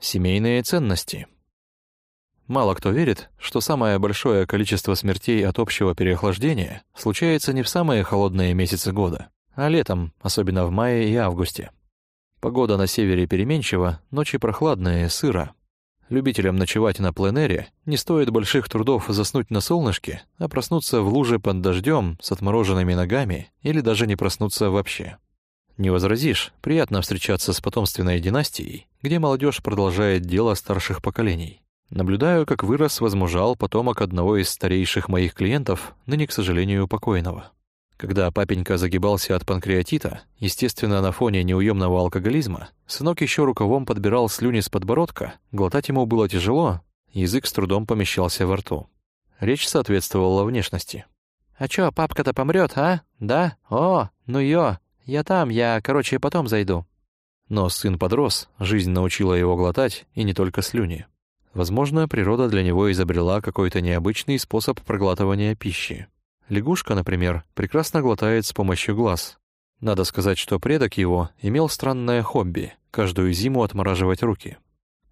Семейные ценности. Мало кто верит, что самое большое количество смертей от общего переохлаждения случается не в самые холодные месяцы года, а летом, особенно в мае и августе. Погода на севере переменчива, ночи прохладные, сыро. Любителям ночевать на пленэре не стоит больших трудов заснуть на солнышке, а проснуться в луже под дождем с отмороженными ногами или даже не проснуться вообще. Не возразишь, приятно встречаться с потомственной династией, где молодежь продолжает дело старших поколений. Наблюдаю, как вырос, возмужал потомок одного из старейших моих клиентов, ныне, к сожалению, покойного. Когда папенька загибался от панкреатита, естественно, на фоне неуемного алкоголизма, сынок еще рукавом подбирал слюни с подбородка, глотать ему было тяжело, язык с трудом помещался во рту. Речь соответствовала внешности. «А чё, папка-то помрет, а? Да? О, ну ё, «Я там, я, короче, потом зайду». Но сын подрос, жизнь научила его глотать, и не только слюни. Возможно, природа для него изобрела какой-то необычный способ проглатывания пищи. Лягушка, например, прекрасно глотает с помощью глаз. Надо сказать, что предок его имел странное хобби — каждую зиму отмораживать руки.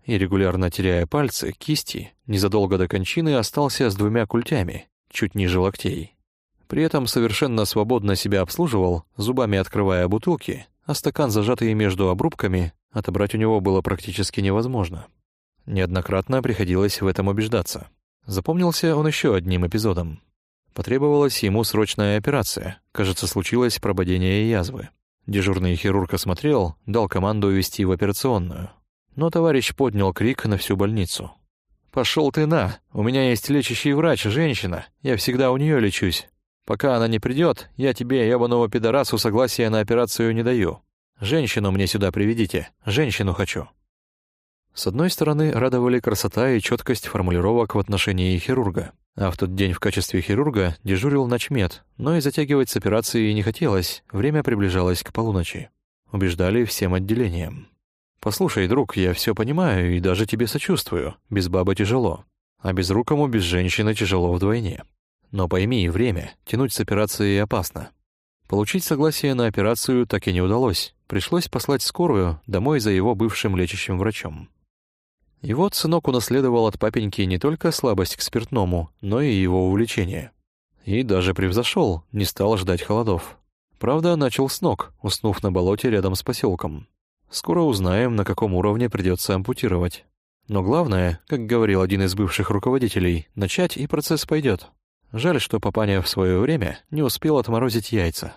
И регулярно теряя пальцы, кисти, незадолго до кончины остался с двумя культями, чуть ниже локтей. При этом совершенно свободно себя обслуживал, зубами открывая бутылки, а стакан, зажатый между обрубками, отобрать у него было практически невозможно. Неоднократно приходилось в этом убеждаться. Запомнился он еще одним эпизодом. Потребовалась ему срочная операция. Кажется, случилось прободение язвы. Дежурный хирург осмотрел, дал команду увезти в операционную. Но товарищ поднял крик на всю больницу. «Пошел ты на! У меня есть лечащий врач, женщина. Я всегда у нее лечусь. Пока она не придет, я тебе, ебаного пидорасу, согласия на операцию не даю. Женщину мне сюда приведите, женщину хочу». С одной стороны, радовали красота и четкость формулировок в отношении хирурга. А в тот день в качестве хирурга дежурил начмед, но и затягивать с операцией не хотелось, время приближалось к полуночи. Убеждали всем отделением. «Послушай, друг, я все понимаю и даже тебе сочувствую. Без бабы тяжело. А безрукому без женщины тяжело вдвойне. Но пойми, время, тянуть с операцией опасно. Получить согласие на операцию так и не удалось. Пришлось послать скорую домой за его бывшим лечащим врачом. И вот сынок унаследовал от папеньки не только слабость к спиртному, но и его увлечение. И даже превзошел, не стал ждать холодов. Правда, начал с ног, уснув на болоте рядом с поселком. Скоро узнаем, на каком уровне придется ампутировать. Но главное, как говорил один из бывших руководителей, начать и процесс пойдет. Жаль, что папаня в свое время не успел отморозить яйца.